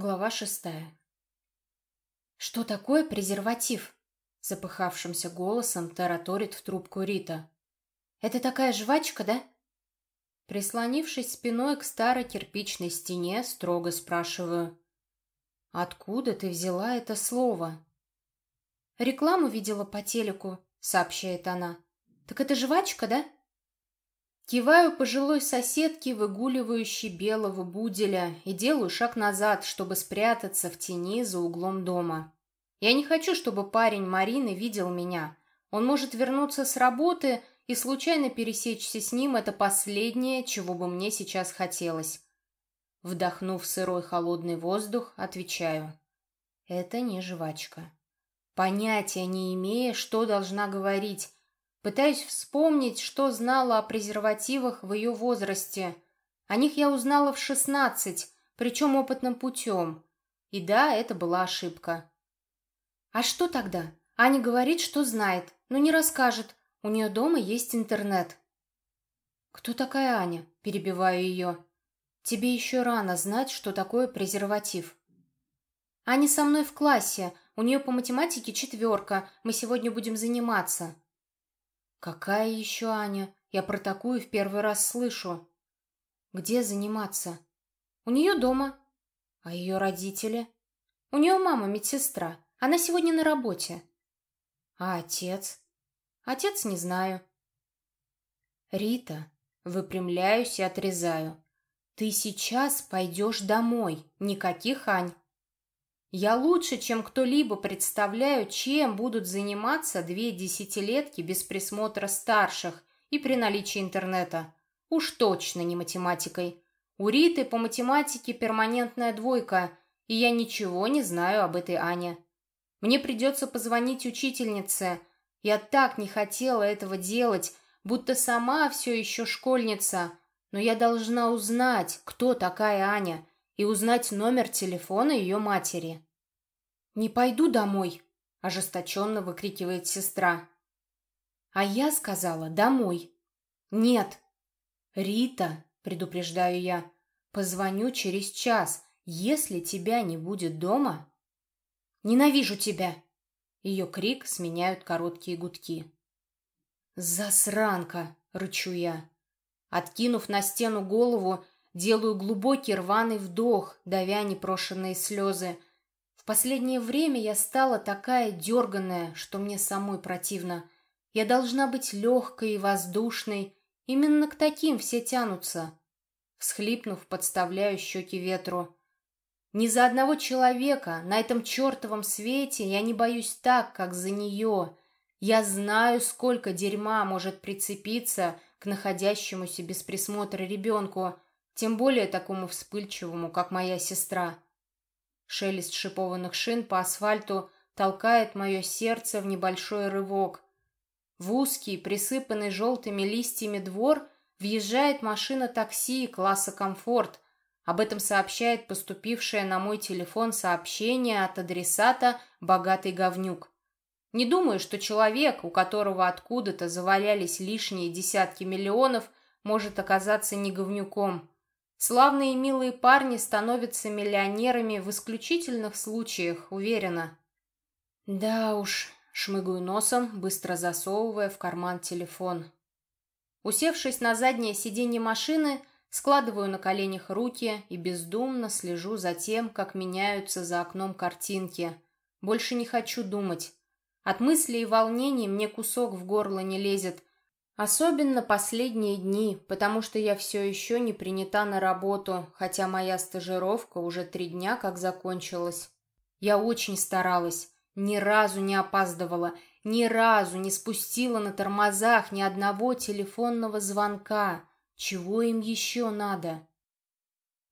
Глава шестая. «Что такое презерватив?» Запыхавшимся голосом тараторит в трубку Рита. «Это такая жвачка, да?» Прислонившись спиной к старой кирпичной стене, строго спрашиваю. «Откуда ты взяла это слово?» «Рекламу видела по телеку», — сообщает она. «Так это жвачка, да?» Киваю пожилой соседке, выгуливающей белого буделя, и делаю шаг назад, чтобы спрятаться в тени за углом дома. Я не хочу, чтобы парень Марины видел меня. Он может вернуться с работы, и случайно пересечься с ним — это последнее, чего бы мне сейчас хотелось. Вдохнув сырой холодный воздух, отвечаю. Это не жвачка. Понятия не имея, что должна говорить, Пытаюсь вспомнить, что знала о презервативах в ее возрасте. О них я узнала в шестнадцать, причем опытным путем. И да, это была ошибка. А что тогда? Аня говорит, что знает, но не расскажет. У нее дома есть интернет. Кто такая Аня? Перебиваю ее. Тебе еще рано знать, что такое презерватив. Аня со мной в классе. У нее по математике четверка. Мы сегодня будем заниматься. «Какая еще Аня? Я про такую в первый раз слышу». «Где заниматься?» «У нее дома». «А ее родители?» «У нее мама медсестра. Она сегодня на работе». «А отец?» «Отец не знаю». «Рита, выпрямляюсь и отрезаю. Ты сейчас пойдешь домой. Никаких Ань. Я лучше, чем кто-либо представляю, чем будут заниматься две десятилетки без присмотра старших и при наличии интернета. Уж точно не математикой. У Риты по математике перманентная двойка, и я ничего не знаю об этой Ане. Мне придется позвонить учительнице. Я так не хотела этого делать, будто сама все еще школьница. Но я должна узнать, кто такая Аня, и узнать номер телефона ее матери. «Не пойду домой», — ожесточенно выкрикивает сестра. А я сказала «домой». «Нет». «Рита», — предупреждаю я, — «позвоню через час, если тебя не будет дома». «Ненавижу тебя!» Ее крик сменяют короткие гудки. «Засранка!» — рычу я. Откинув на стену голову, Делаю глубокий рваный вдох, давя непрошенные слезы. В последнее время я стала такая дерганная, что мне самой противно. Я должна быть легкой и воздушной. Именно к таким все тянутся. Всхлипнув, подставляю щеки ветру. Ни за одного человека на этом чертовом свете я не боюсь так, как за нее. Я знаю, сколько дерьма может прицепиться к находящемуся без присмотра ребенку, тем более такому вспыльчивому, как моя сестра. Шелест шипованных шин по асфальту толкает мое сердце в небольшой рывок. В узкий, присыпанный желтыми листьями двор въезжает машина такси класса «Комфорт». Об этом сообщает поступившее на мой телефон сообщение от адресата «Богатый говнюк». Не думаю, что человек, у которого откуда-то завалялись лишние десятки миллионов, может оказаться не говнюком. Славные и милые парни становятся миллионерами в исключительных случаях, уверена. Да уж, шмыгаю носом, быстро засовывая в карман телефон. Усевшись на заднее сиденье машины, складываю на коленях руки и бездумно слежу за тем, как меняются за окном картинки. Больше не хочу думать. От мыслей и волнений мне кусок в горло не лезет, Особенно последние дни, потому что я все еще не принята на работу, хотя моя стажировка уже три дня как закончилась. Я очень старалась, ни разу не опаздывала, ни разу не спустила на тормозах ни одного телефонного звонка. Чего им еще надо?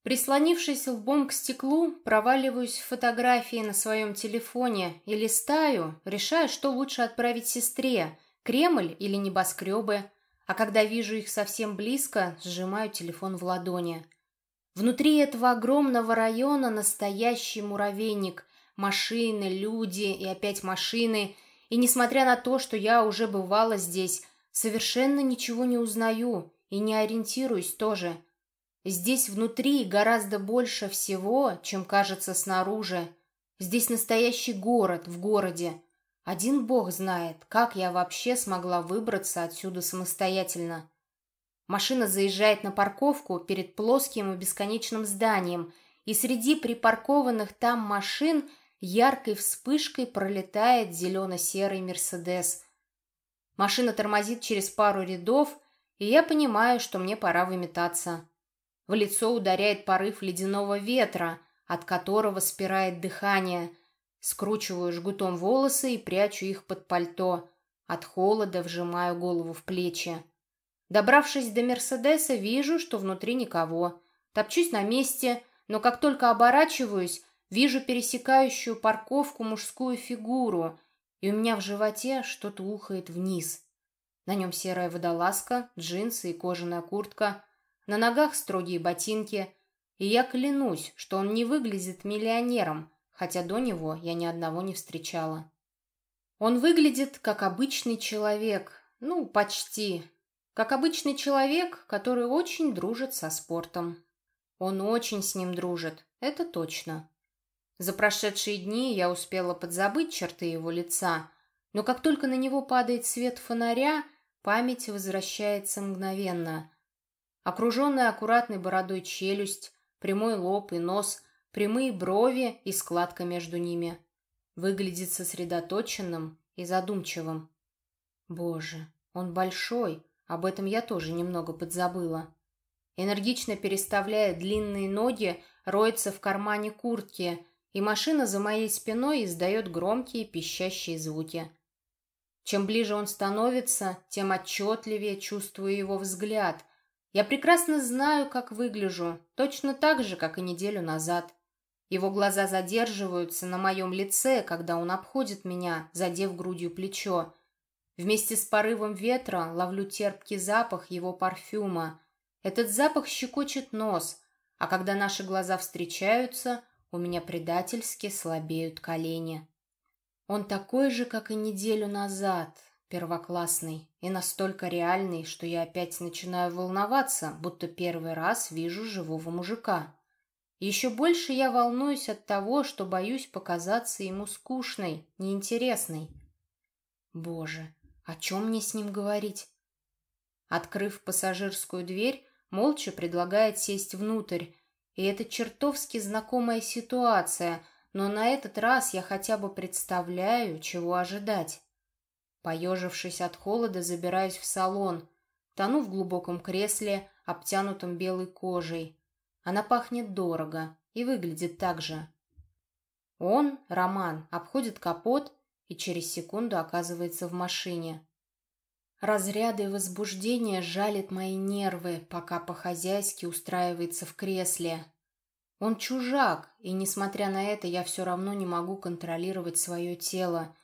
Прислонившись лбом к стеклу, проваливаюсь в фотографии на своем телефоне и листаю, решая, что лучше отправить сестре – Кремль или небоскребы, а когда вижу их совсем близко, сжимаю телефон в ладони. Внутри этого огромного района настоящий муравейник. Машины, люди и опять машины. И несмотря на то, что я уже бывала здесь, совершенно ничего не узнаю и не ориентируюсь тоже. Здесь внутри гораздо больше всего, чем кажется снаружи. Здесь настоящий город в городе. Один бог знает, как я вообще смогла выбраться отсюда самостоятельно. Машина заезжает на парковку перед плоским и бесконечным зданием, и среди припаркованных там машин яркой вспышкой пролетает зелено-серый «Мерседес». Машина тормозит через пару рядов, и я понимаю, что мне пора выметаться. В лицо ударяет порыв ледяного ветра, от которого спирает дыхание. Скручиваю жгутом волосы и прячу их под пальто. От холода вжимаю голову в плечи. Добравшись до Мерседеса, вижу, что внутри никого. Топчусь на месте, но как только оборачиваюсь, вижу пересекающую парковку мужскую фигуру, и у меня в животе что-то ухает вниз. На нем серая водолазка, джинсы и кожаная куртка, на ногах строгие ботинки, и я клянусь, что он не выглядит миллионером, хотя до него я ни одного не встречала. Он выглядит как обычный человек, ну, почти, как обычный человек, который очень дружит со спортом. Он очень с ним дружит, это точно. За прошедшие дни я успела подзабыть черты его лица, но как только на него падает свет фонаря, память возвращается мгновенно. Окруженная аккуратной бородой челюсть, прямой лоб и нос, прямые брови и складка между ними. Выглядит сосредоточенным и задумчивым. Боже, он большой, об этом я тоже немного подзабыла. Энергично переставляя длинные ноги, роется в кармане куртки, и машина за моей спиной издает громкие пищащие звуки. Чем ближе он становится, тем отчетливее чувствую его взгляд — я прекрасно знаю, как выгляжу, точно так же, как и неделю назад. Его глаза задерживаются на моем лице, когда он обходит меня, задев грудью плечо. Вместе с порывом ветра ловлю терпкий запах его парфюма. Этот запах щекочет нос, а когда наши глаза встречаются, у меня предательски слабеют колени. Он такой же, как и неделю назад, первоклассный и настолько реальный, что я опять начинаю волноваться, будто первый раз вижу живого мужика. Еще больше я волнуюсь от того, что боюсь показаться ему скучной, неинтересной. Боже, о чем мне с ним говорить? Открыв пассажирскую дверь, молча предлагает сесть внутрь, и это чертовски знакомая ситуация, но на этот раз я хотя бы представляю, чего ожидать. Поежившись от холода, забираюсь в салон, тону в глубоком кресле, обтянутом белой кожей. Она пахнет дорого и выглядит так же. Он, Роман, обходит капот и через секунду оказывается в машине. Разряды возбуждения жалят мои нервы, пока по-хозяйски устраивается в кресле. Он чужак, и, несмотря на это, я все равно не могу контролировать свое тело,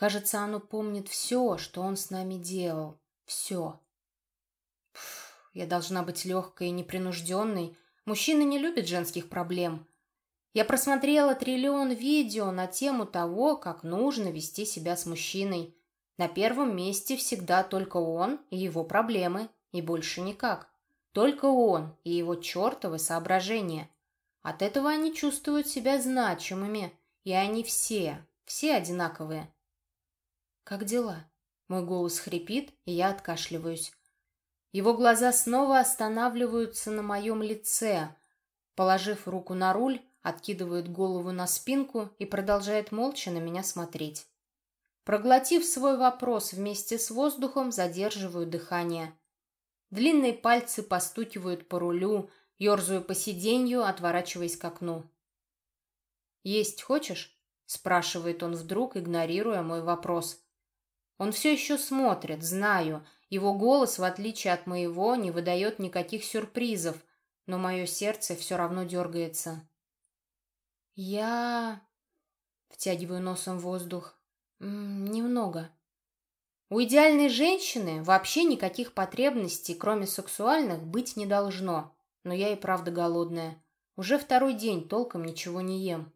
Кажется, оно помнит все, что он с нами делал. Все. Пф, я должна быть легкой и непринужденной. Мужчины не любят женских проблем. Я просмотрела триллион видео на тему того, как нужно вести себя с мужчиной. На первом месте всегда только он и его проблемы, и больше никак. Только он и его чертовы соображения. От этого они чувствуют себя значимыми, и они все, все одинаковые. «Как дела?» Мой голос хрипит, и я откашливаюсь. Его глаза снова останавливаются на моем лице. Положив руку на руль, откидывает голову на спинку и продолжает молча на меня смотреть. Проглотив свой вопрос вместе с воздухом, задерживаю дыхание. Длинные пальцы постукивают по рулю, ерзаю по сиденью, отворачиваясь к окну. «Есть хочешь?» — спрашивает он вдруг, игнорируя мой вопрос. Он все еще смотрит, знаю. Его голос, в отличие от моего, не выдает никаких сюрпризов, но мое сердце все равно дергается. Я... Втягиваю носом воздух. Немного. У идеальной женщины вообще никаких потребностей, кроме сексуальных, быть не должно. Но я и правда голодная. Уже второй день толком ничего не ем.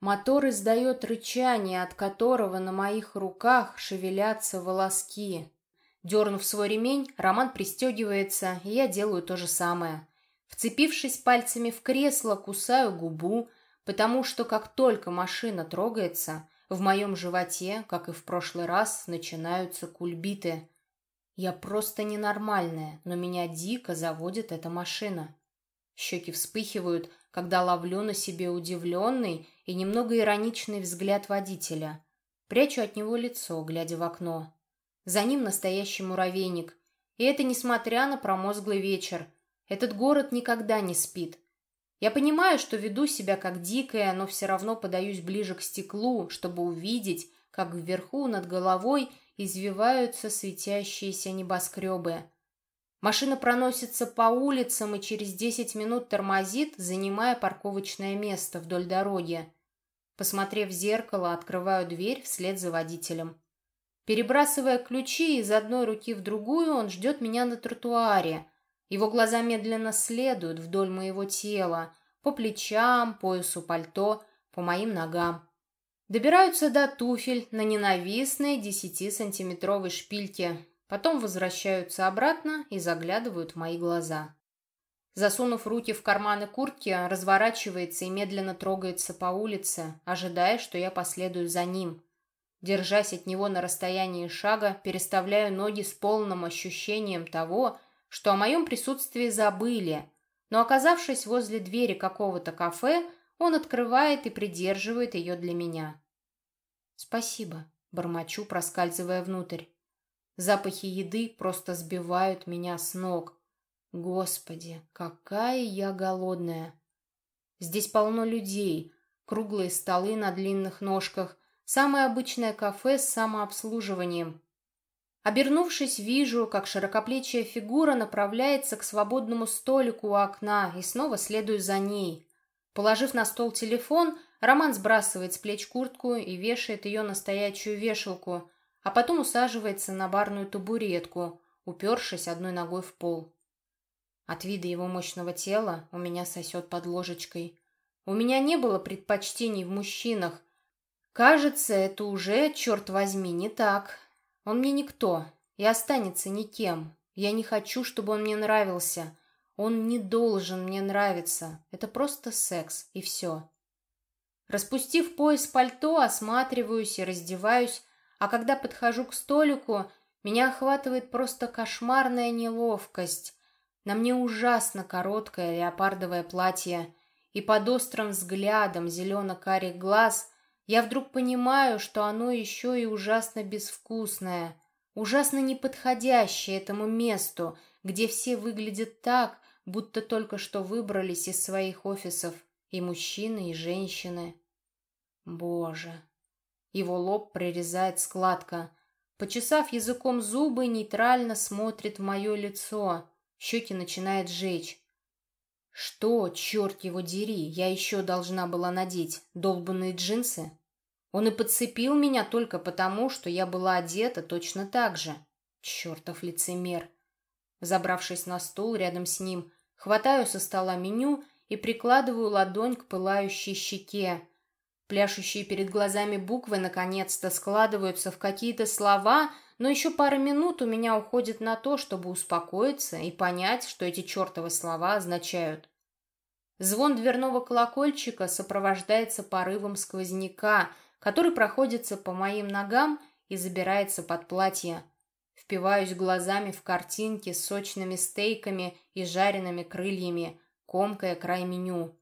Мотор издает рычание, от которого на моих руках шевелятся волоски. Дернув свой ремень, Роман пристегивается, и я делаю то же самое. Вцепившись пальцами в кресло, кусаю губу, потому что как только машина трогается, в моем животе, как и в прошлый раз, начинаются кульбиты. Я просто ненормальная, но меня дико заводит эта машина. Щеки вспыхивают, когда ловлю на себе удивленный и немного ироничный взгляд водителя. Прячу от него лицо, глядя в окно. За ним настоящий муравейник. И это несмотря на промозглый вечер. Этот город никогда не спит. Я понимаю, что веду себя как дикая, но все равно подаюсь ближе к стеклу, чтобы увидеть, как вверху над головой извиваются светящиеся небоскребы. Машина проносится по улицам и через 10 минут тормозит, занимая парковочное место вдоль дороги. Посмотрев в зеркало, открываю дверь вслед за водителем. Перебрасывая ключи из одной руки в другую, он ждет меня на тротуаре. Его глаза медленно следуют вдоль моего тела, по плечам, поясу пальто, по моим ногам. Добираются до туфель на ненавистной десятисантиметровой шпильке, потом возвращаются обратно и заглядывают в мои глаза. Засунув руки в карманы куртки, разворачивается и медленно трогается по улице, ожидая, что я последую за ним. Держась от него на расстоянии шага, переставляю ноги с полным ощущением того, что о моем присутствии забыли, но, оказавшись возле двери какого-то кафе, он открывает и придерживает ее для меня. «Спасибо», — бормочу, проскальзывая внутрь. Запахи еды просто сбивают меня с ног. Господи, какая я голодная! Здесь полно людей, круглые столы на длинных ножках, самое обычное кафе с самообслуживанием. Обернувшись, вижу, как широкоплечья фигура направляется к свободному столику у окна и снова следую за ней. Положив на стол телефон, Роман сбрасывает с плеч куртку и вешает ее на стоячую вешалку, а потом усаживается на барную табуретку, упершись одной ногой в пол. От вида его мощного тела у меня сосет под ложечкой. У меня не было предпочтений в мужчинах. Кажется, это уже, черт возьми, не так. Он мне никто и останется никем. Я не хочу, чтобы он мне нравился. Он не должен мне нравиться. Это просто секс, и все. Распустив пояс пальто, осматриваюсь и раздеваюсь, а когда подхожу к столику, меня охватывает просто кошмарная неловкость. На мне ужасно короткое леопардовое платье, и под острым взглядом зелено-карих глаз я вдруг понимаю, что оно еще и ужасно безвкусное, ужасно неподходящее этому месту, где все выглядят так, будто только что выбрались из своих офисов, и мужчины, и женщины. Боже. Его лоб прорезает складка. Почесав языком зубы, нейтрально смотрит в мое лицо. Щеки начинает жечь. Что, черт его дери, я еще должна была надеть? Долбанные джинсы? Он и подцепил меня только потому, что я была одета точно так же. Чертов лицемер. Забравшись на стул рядом с ним, хватаю со стола меню и прикладываю ладонь к пылающей щеке. Пляшущие перед глазами буквы наконец-то складываются в какие-то слова, но еще пара минут у меня уходит на то, чтобы успокоиться и понять, что эти чертовы слова означают. Звон дверного колокольчика сопровождается порывом сквозняка, который проходится по моим ногам и забирается под платье. Впиваюсь глазами в картинки с сочными стейками и жареными крыльями, комкая край меню.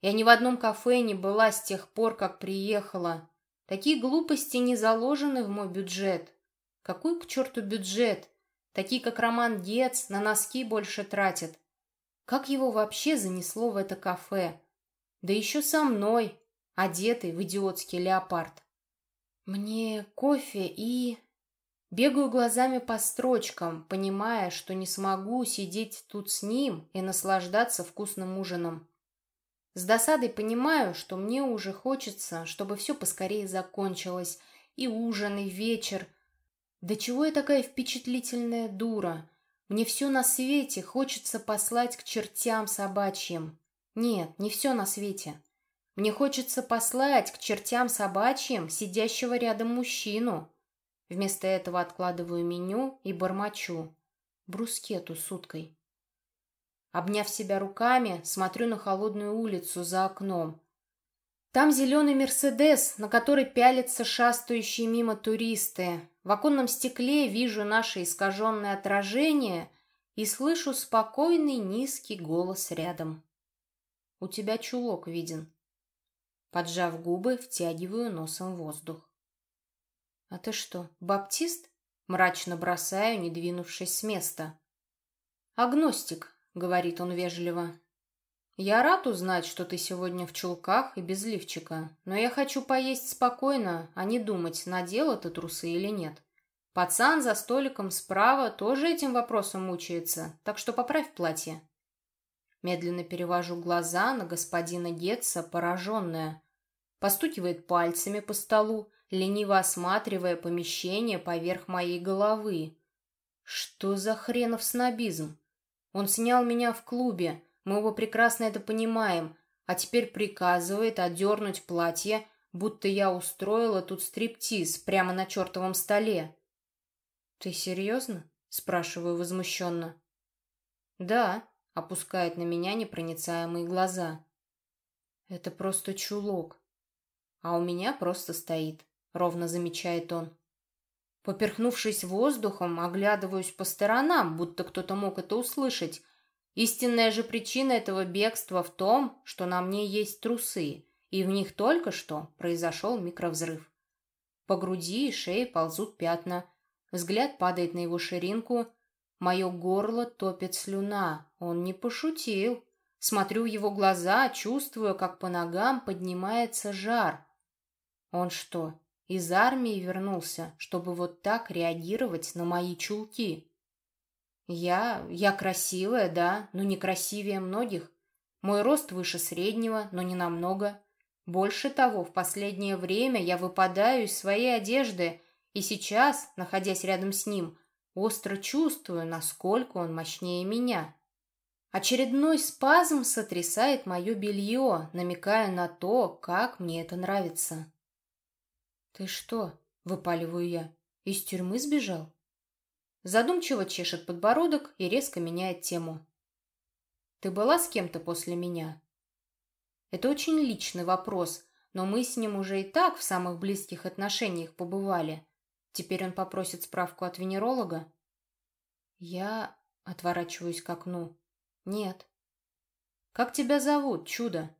Я ни в одном кафе не была с тех пор, как приехала. Такие глупости не заложены в мой бюджет. Какой к черту бюджет? Такие, как Роман Гец, на носки больше тратят. Как его вообще занесло в это кафе? Да еще со мной, одетый в идиотский леопард. Мне кофе и... Бегаю глазами по строчкам, понимая, что не смогу сидеть тут с ним и наслаждаться вкусным ужином. С досадой понимаю, что мне уже хочется, чтобы все поскорее закончилось. И ужин, и вечер. Да чего я такая впечатлительная дура? Мне все на свете хочется послать к чертям собачьим. Нет, не все на свете. Мне хочется послать к чертям собачьим сидящего рядом мужчину. Вместо этого откладываю меню и бормочу. Брускету с уткой. Обняв себя руками, смотрю на холодную улицу за окном. Там зеленый «Мерседес», на который пялятся шастающие мимо туристы. В оконном стекле вижу наше искаженное отражение и слышу спокойный низкий голос рядом. «У тебя чулок виден». Поджав губы, втягиваю носом воздух. «А ты что, баптист?» Мрачно бросаю, не двинувшись с места. «Агностик», — говорит он вежливо. «Я рад узнать, что ты сегодня в чулках и без лифчика, но я хочу поесть спокойно, а не думать, надел это трусы или нет. Пацан за столиком справа тоже этим вопросом мучается, так что поправь платье». Медленно перевожу глаза на господина Гетца, пораженная. Постукивает пальцами по столу, лениво осматривая помещение поверх моей головы. Что за хренов снобизм? Он снял меня в клубе, мы оба прекрасно это понимаем, а теперь приказывает одернуть платье, будто я устроила тут стриптиз прямо на чертовом столе. «Ты серьезно?» — спрашиваю возмущенно. «Да», — опускает на меня непроницаемые глаза. «Это просто чулок, а у меня просто стоит», — ровно замечает он. Поперхнувшись воздухом, оглядываюсь по сторонам, будто кто-то мог это услышать, Истинная же причина этого бегства в том, что на мне есть трусы, и в них только что произошел микровзрыв. По груди и шее ползут пятна. Взгляд падает на его ширинку. Мое горло топит слюна. Он не пошутил. Смотрю в его глаза, чувствую, как по ногам поднимается жар. Он что, из армии вернулся, чтобы вот так реагировать на мои чулки? Я... я красивая, да, но не красивее многих. Мой рост выше среднего, но не намного. Больше того, в последнее время я выпадаю из своей одежды, и сейчас, находясь рядом с ним, остро чувствую, насколько он мощнее меня. Очередной спазм сотрясает мое белье, намекая на то, как мне это нравится. «Ты что?» — выпаливаю я. «Из тюрьмы сбежал?» Задумчиво чешет подбородок и резко меняет тему. «Ты была с кем-то после меня?» Это очень личный вопрос, но мы с ним уже и так в самых близких отношениях побывали. Теперь он попросит справку от венеролога? Я отворачиваюсь к окну. Нет. «Как тебя зовут, чудо?»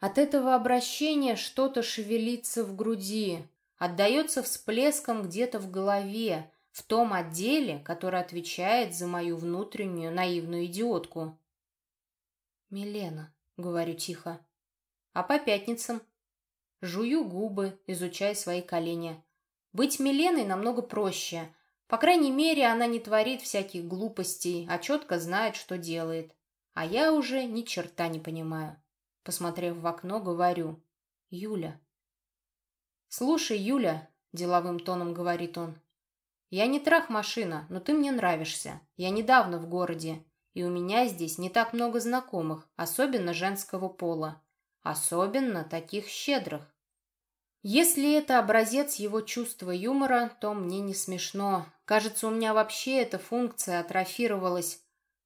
От этого обращения что-то шевелится в груди, отдается всплеском где-то в голове, в том отделе, который отвечает за мою внутреннюю наивную идиотку. «Милена», — говорю тихо, — «а по пятницам?» Жую губы, изучая свои колени. Быть Миленой намного проще. По крайней мере, она не творит всяких глупостей, а четко знает, что делает. А я уже ни черта не понимаю. Посмотрев в окно, говорю. «Юля». «Слушай, Юля», — деловым тоном говорит он, «Я не трах-машина, но ты мне нравишься. Я недавно в городе, и у меня здесь не так много знакомых, особенно женского пола. Особенно таких щедрых. Если это образец его чувства юмора, то мне не смешно. Кажется, у меня вообще эта функция атрофировалась.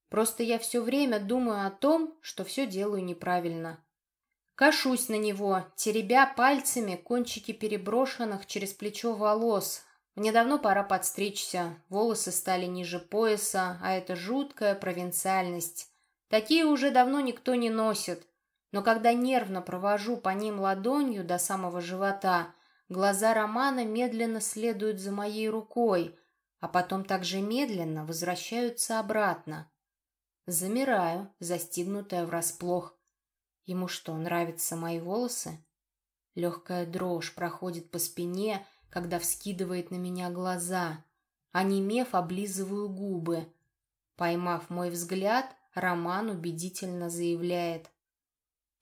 Просто я все время думаю о том, что все делаю неправильно. Кашусь на него, теребя пальцами кончики переброшенных через плечо волос, мне давно пора подстричься, волосы стали ниже пояса, а это жуткая провинциальность. Такие уже давно никто не носит. Но когда нервно провожу по ним ладонью до самого живота, глаза Романа медленно следуют за моей рукой, а потом также медленно возвращаются обратно. Замираю, застигнутая врасплох. Ему что, нравятся мои волосы? Легкая дрожь проходит по спине, когда вскидывает на меня глаза. Онемев, облизываю губы. Поймав мой взгляд, Роман убедительно заявляет.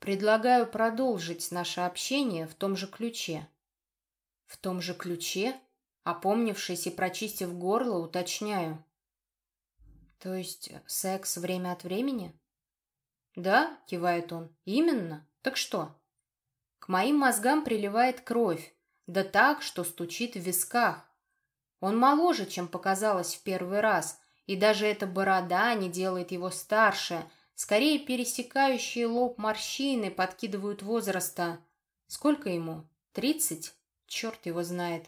«Предлагаю продолжить наше общение в том же ключе». «В том же ключе?» Опомнившись и прочистив горло, уточняю. «То есть секс время от времени?» «Да», — кивает он, — «именно. Так что?» К моим мозгам приливает кровь, да так, что стучит в висках. Он моложе, чем показалось в первый раз, и даже эта борода не делает его старше, Скорее пересекающие лоб морщины подкидывают возраста. Сколько ему? Тридцать? Черт его знает.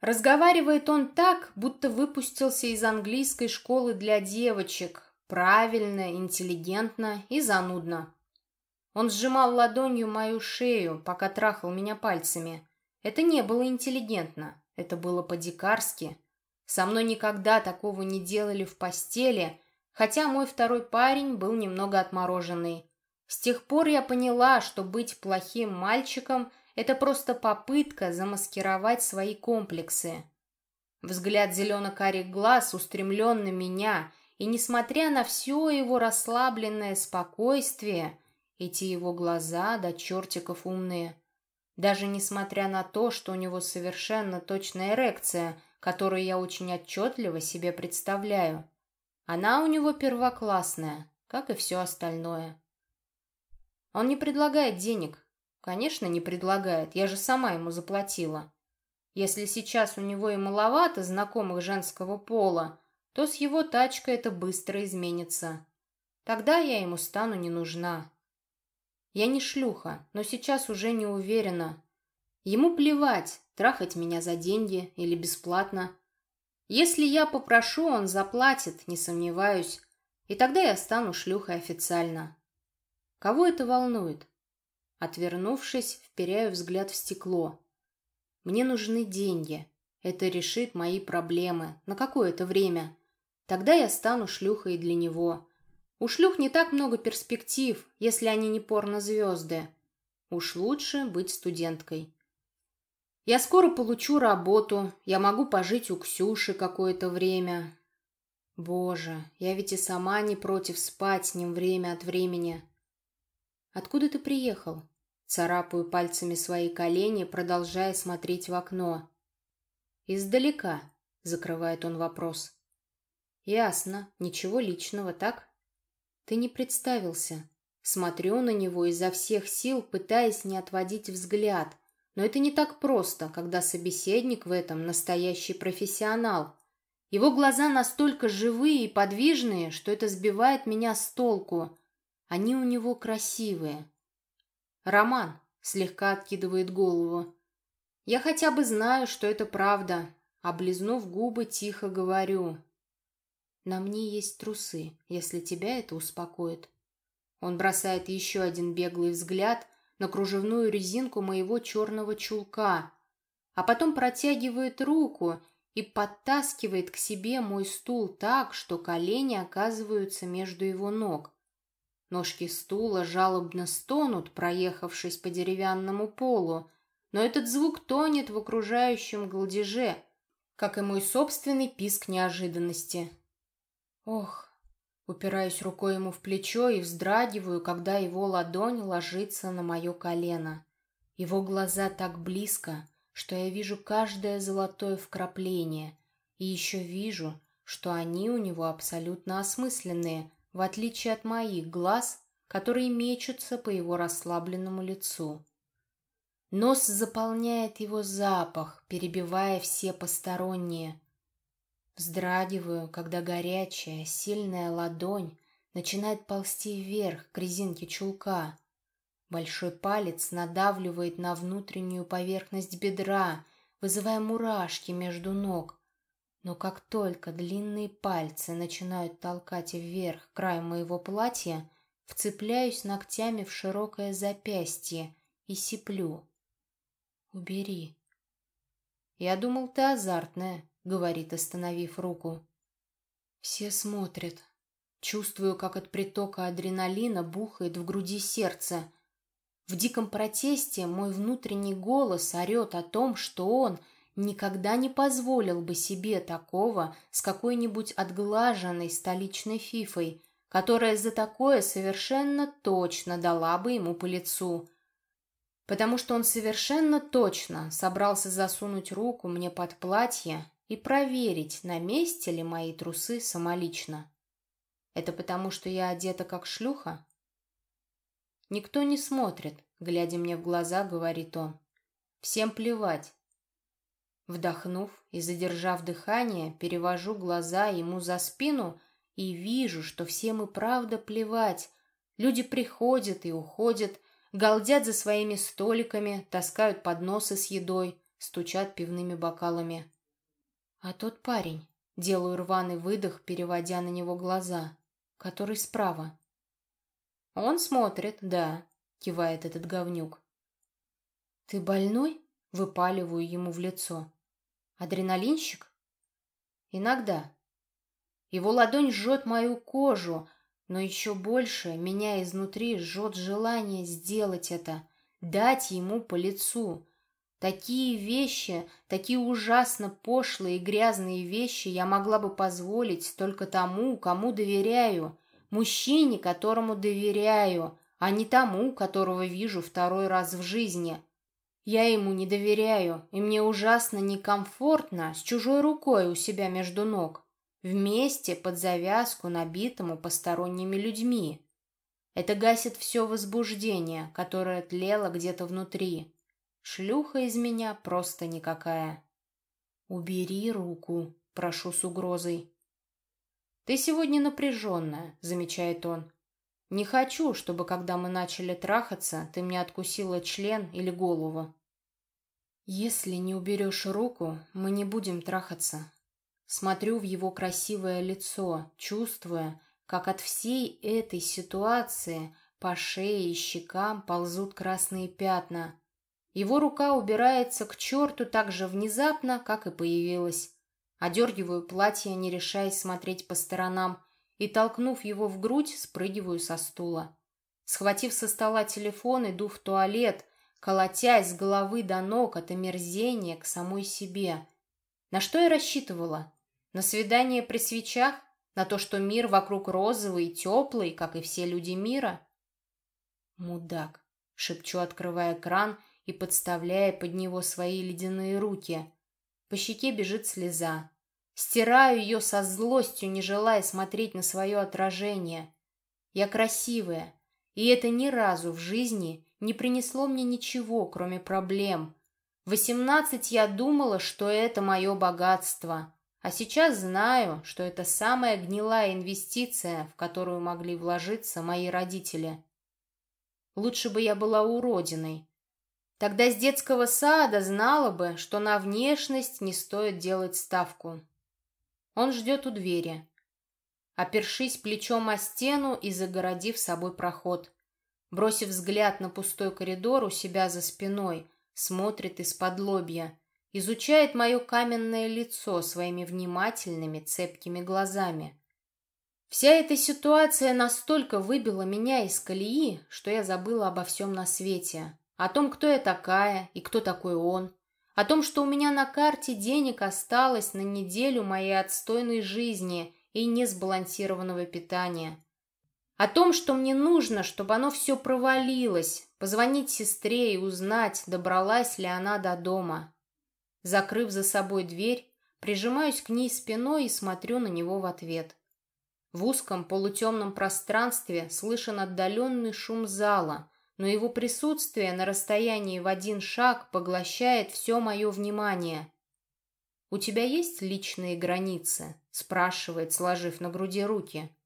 Разговаривает он так, будто выпустился из английской школы для девочек. Правильно, интеллигентно и занудно. Он сжимал ладонью мою шею, пока трахал меня пальцами. Это не было интеллигентно, это было по-дикарски. Со мной никогда такого не делали в постели, хотя мой второй парень был немного отмороженный. С тех пор я поняла, что быть плохим мальчиком — это просто попытка замаскировать свои комплексы. Взгляд зелено-карих глаз устремлен на меня, и, несмотря на все его расслабленное спокойствие, эти его глаза до чертиков умные. Даже несмотря на то, что у него совершенно точная эрекция, которую я очень отчетливо себе представляю. Она у него первоклассная, как и все остальное. Он не предлагает денег, Конечно, не предлагает, я же сама ему заплатила. Если сейчас у него и маловато знакомых женского пола, то с его тачкой это быстро изменится. Тогда я ему стану не нужна. Я не шлюха, но сейчас уже не уверена. Ему плевать, трахать меня за деньги или бесплатно. Если я попрошу, он заплатит, не сомневаюсь, и тогда я стану шлюхой официально. Кого это волнует? Отвернувшись, вперяю взгляд в стекло. Мне нужны деньги. Это решит мои проблемы. На какое-то время. Тогда я стану шлюхой для него. У шлюх не так много перспектив, если они не порнозвезды. Уж лучше быть студенткой. Я скоро получу работу, я могу пожить у Ксюши какое-то время. Боже, я ведь и сама не против спать с ним время от времени. Откуда ты приехал? Царапаю пальцами свои колени, продолжая смотреть в окно. «Издалека», — закрывает он вопрос. «Ясно. Ничего личного, так?» «Ты не представился». Смотрю на него изо всех сил, пытаясь не отводить взгляд. Но это не так просто, когда собеседник в этом настоящий профессионал. Его глаза настолько живые и подвижные, что это сбивает меня с толку. Они у него красивые, «Роман», — слегка откидывает голову. «Я хотя бы знаю, что это правда». Облизнув губы, тихо говорю. «На мне есть трусы, если тебя это успокоит». Он бросает еще один беглый взгляд на кружевную резинку моего черного чулка, а потом протягивает руку и подтаскивает к себе мой стул так, что колени оказываются между его ног. Ножки стула жалобно стонут, проехавшись по деревянному полу, но этот звук тонет в окружающем голдеже, как и мой собственный писк неожиданности. Ох, упираюсь рукой ему в плечо и вздрагиваю, когда его ладонь ложится на мое колено. Его глаза так близко, что я вижу каждое золотое вкрапление, и еще вижу, что они у него абсолютно осмысленные — в отличие от моих глаз, которые мечутся по его расслабленному лицу. Нос заполняет его запах, перебивая все посторонние. Вздрагиваю, когда горячая, сильная ладонь начинает ползти вверх к резинке чулка. Большой палец надавливает на внутреннюю поверхность бедра, вызывая мурашки между ног. Но как только длинные пальцы начинают толкать вверх край моего платья, вцепляюсь ногтями в широкое запястье и сиплю. «Убери». «Я думал, ты азартная», — говорит, остановив руку. Все смотрят. Чувствую, как от притока адреналина бухает в груди сердце. В диком протесте мой внутренний голос орет о том, что он — никогда не позволил бы себе такого с какой-нибудь отглаженной столичной фифой, которая за такое совершенно точно дала бы ему по лицу. Потому что он совершенно точно собрался засунуть руку мне под платье и проверить, на месте ли мои трусы самолично. Это потому, что я одета как шлюха? Никто не смотрит, глядя мне в глаза, говорит он. Всем плевать. Вдохнув и задержав дыхание, перевожу глаза ему за спину И вижу, что всем и правда плевать. Люди приходят и уходят, галдят за своими столиками, таскают подносы с едой, стучат пивными бокалами. А тот парень, делаю рваный выдох, переводя на него глаза, который справа. Он смотрит, да, кивает этот говнюк. Ты больной? Выпаливаю ему в лицо. Адреналинщик? Иногда. Его ладонь жжет мою кожу, но еще больше меня изнутри жжет желание сделать это, дать ему по лицу. Такие вещи, такие ужасно пошлые и грязные вещи я могла бы позволить только тому, кому доверяю, мужчине, которому доверяю, а не тому, которого вижу второй раз в жизни. Я ему не доверяю, и мне ужасно некомфортно с чужой рукой у себя между ног, вместе под завязку, набитому посторонними людьми. Это гасит все возбуждение, которое тлело где-то внутри. Шлюха из меня просто никакая. «Убери руку», — прошу с угрозой. «Ты сегодня напряженная», — замечает он. «Не хочу, чтобы, когда мы начали трахаться, ты мне откусила член или голову». «Если не уберешь руку, мы не будем трахаться». Смотрю в его красивое лицо, чувствуя, как от всей этой ситуации по шее и щекам ползут красные пятна. Его рука убирается к черту так же внезапно, как и появилась. Одергиваю платье, не решаясь смотреть по сторонам, и, толкнув его в грудь, спрыгиваю со стула. Схватив со стола телефон, иду в туалет, колотясь с головы до ног от омерзения к самой себе. На что я рассчитывала? На свидание при свечах? На то, что мир вокруг розовый и теплый, как и все люди мира? «Мудак!» — шепчу, открывая кран и подставляя под него свои ледяные руки — по щеке бежит слеза. Стираю ее со злостью, не желая смотреть на свое отражение. Я красивая, и это ни разу в жизни не принесло мне ничего, кроме проблем. В восемнадцать я думала, что это мое богатство, а сейчас знаю, что это самая гнилая инвестиция, в которую могли вложиться мои родители. Лучше бы я была уродиной, Тогда с детского сада знала бы, что на внешность не стоит делать ставку. Он ждет у двери, опершись плечом о стену и загородив собой проход. Бросив взгляд на пустой коридор у себя за спиной, смотрит из-под лобья, изучает мое каменное лицо своими внимательными цепкими глазами. Вся эта ситуация настолько выбила меня из колеи, что я забыла обо всем на свете, о том, кто я такая и кто такой он, о том, что у меня на карте денег осталось на неделю моей отстойной жизни и несбалансированного питания, о том, что мне нужно, чтобы оно все провалилось, позвонить сестре и узнать, добралась ли она до дома. Закрыв за собой дверь, прижимаюсь к ней спиной и смотрю на него в ответ. В узком полутемном пространстве слышен отдаленный шум зала, но его присутствие на расстоянии в один шаг поглощает все мое внимание. «У тебя есть личные границы?» — спрашивает, сложив на груди руки.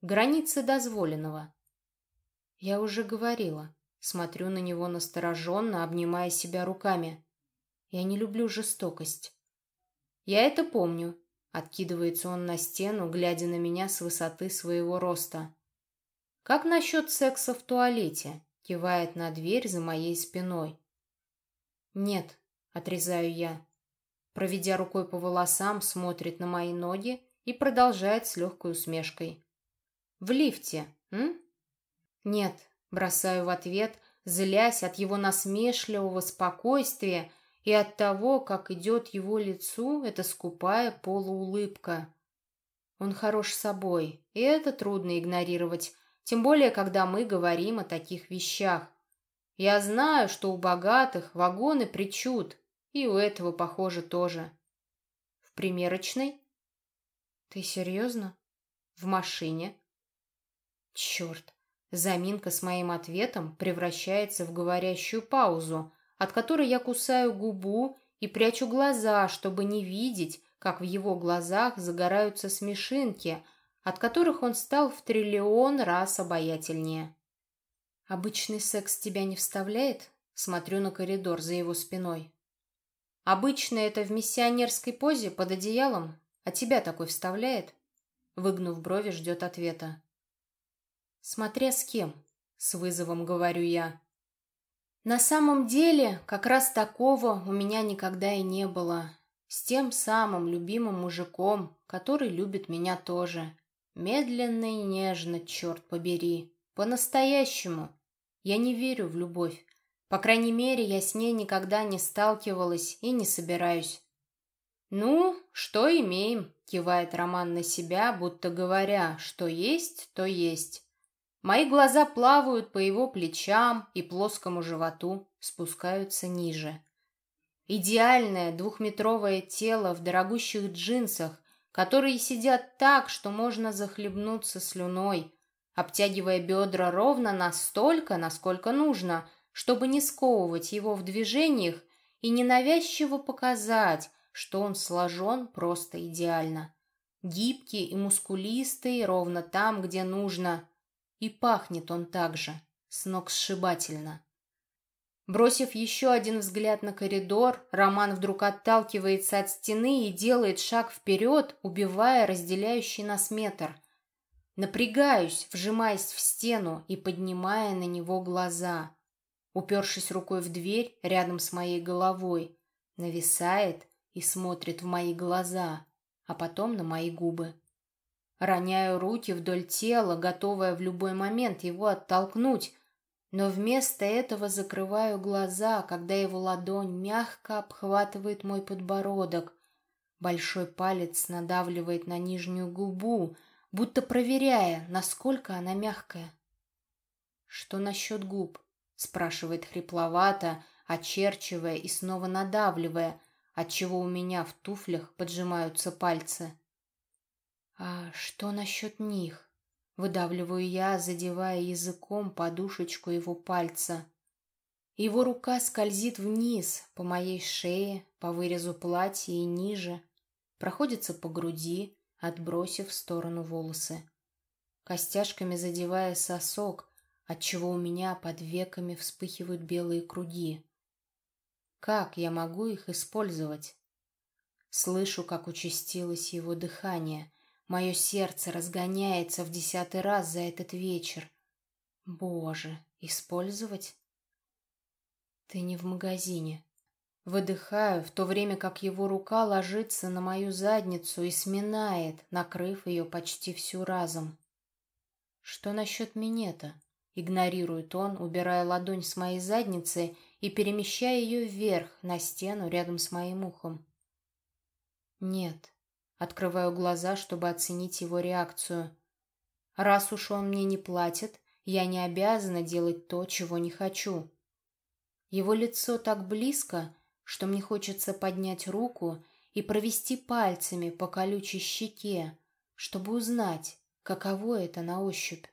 «Границы дозволенного». Я уже говорила. Смотрю на него настороженно, обнимая себя руками. Я не люблю жестокость. Я это помню. Откидывается он на стену, глядя на меня с высоты своего роста. Как насчет секса в туалете? Кивает на дверь за моей спиной. «Нет», — отрезаю я. Проведя рукой по волосам, смотрит на мои ноги и продолжает с легкой усмешкой. «В лифте, м?» «Нет», — бросаю в ответ, злясь от его насмешливого спокойствия и от того, как идет его лицу эта скупая полуулыбка. Он хорош собой, и это трудно игнорировать, тем более, когда мы говорим о таких вещах. Я знаю, что у богатых вагоны причуд, и у этого, похоже, тоже. В примерочной? Ты серьезно? В машине? Черт! Заминка с моим ответом превращается в говорящую паузу, от которой я кусаю губу и прячу глаза, чтобы не видеть, как в его глазах загораются смешинки, от которых он стал в триллион раз обаятельнее. «Обычный секс тебя не вставляет?» Смотрю на коридор за его спиной. «Обычно это в миссионерской позе под одеялом, а тебя такой вставляет?» Выгнув брови, ждет ответа. «Смотря с кем», — с вызовом говорю я. На самом деле, как раз такого у меня никогда и не было. С тем самым любимым мужиком, который любит меня тоже. Медленно и нежно, черт побери. По-настоящему. Я не верю в любовь. По крайней мере, я с ней никогда не сталкивалась и не собираюсь. «Ну, что имеем?» — кивает Роман на себя, будто говоря, что есть, то есть. Мои глаза плавают по его плечам и плоскому животу, спускаются ниже. Идеальное двухметровое тело в дорогущих джинсах, которые сидят так, что можно захлебнуться слюной, обтягивая бедра ровно настолько, насколько нужно, чтобы не сковывать его в движениях и ненавязчиво показать, что он сложен просто идеально. Гибкий и мускулистый ровно там, где нужно. И пахнет он также, сногсшибательно. Бросив еще один взгляд на коридор, Роман вдруг отталкивается от стены и делает шаг вперед, убивая разделяющий нас метр. Напрягаюсь, вжимаясь в стену и поднимая на него глаза. Упершись рукой в дверь рядом с моей головой, нависает и смотрит в мои глаза, а потом на мои губы. Роняю руки вдоль тела, готовая в любой момент его оттолкнуть, но вместо этого закрываю глаза, когда его ладонь мягко обхватывает мой подбородок. Большой палец надавливает на нижнюю губу, будто проверяя, насколько она мягкая. «Что насчет губ?» — спрашивает хрипловато, очерчивая и снова надавливая, отчего у меня в туфлях поджимаются пальцы. «А что насчет них?» Выдавливаю я, задевая языком подушечку его пальца. Его рука скользит вниз, по моей шее, по вырезу платья и ниже, проходится по груди, отбросив в сторону волосы. Костяшками задевая сосок, отчего у меня под веками вспыхивают белые круги. Как я могу их использовать? Слышу, как участилось его дыхание, Мое сердце разгоняется в десятый раз за этот вечер. Боже, использовать? Ты не в магазине. Выдыхаю, в то время как его рука ложится на мою задницу и сминает, накрыв ее почти всю разом. Что насчет минета? Игнорирует он, убирая ладонь с моей задницы и перемещая ее вверх, на стену рядом с моим ухом. Нет, Открываю глаза, чтобы оценить его реакцию. Раз уж он мне не платит, я не обязана делать то, чего не хочу. Его лицо так близко, что мне хочется поднять руку и провести пальцами по колючей щеке, чтобы узнать, каково это на ощупь.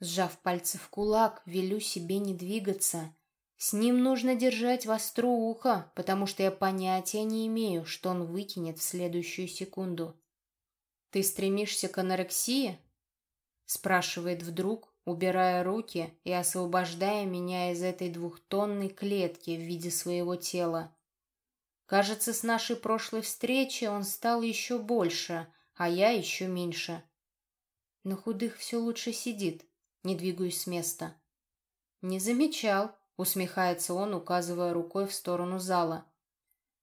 Сжав пальцы в кулак, велю себе не двигаться с ним нужно держать востро ухо, потому что я понятия не имею, что он выкинет в следующую секунду. «Ты стремишься к анорексии?» спрашивает вдруг, убирая руки и освобождая меня из этой двухтонной клетки в виде своего тела. Кажется, с нашей прошлой встречи он стал еще больше, а я еще меньше. На худых все лучше сидит, не двигаюсь с места. Не замечал, усмехается он, указывая рукой в сторону зала.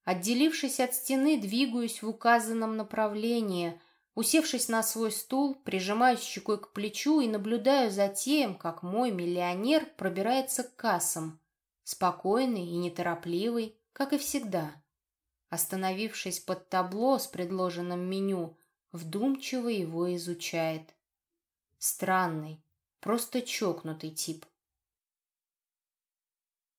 Отделившись от стены, двигаюсь в указанном направлении. Усевшись на свой стул, прижимаюсь щекой к плечу и наблюдаю за тем, как мой миллионер пробирается к кассам. Спокойный и неторопливый, как и всегда. Остановившись под табло с предложенным меню, вдумчиво его изучает. Странный, просто чокнутый тип.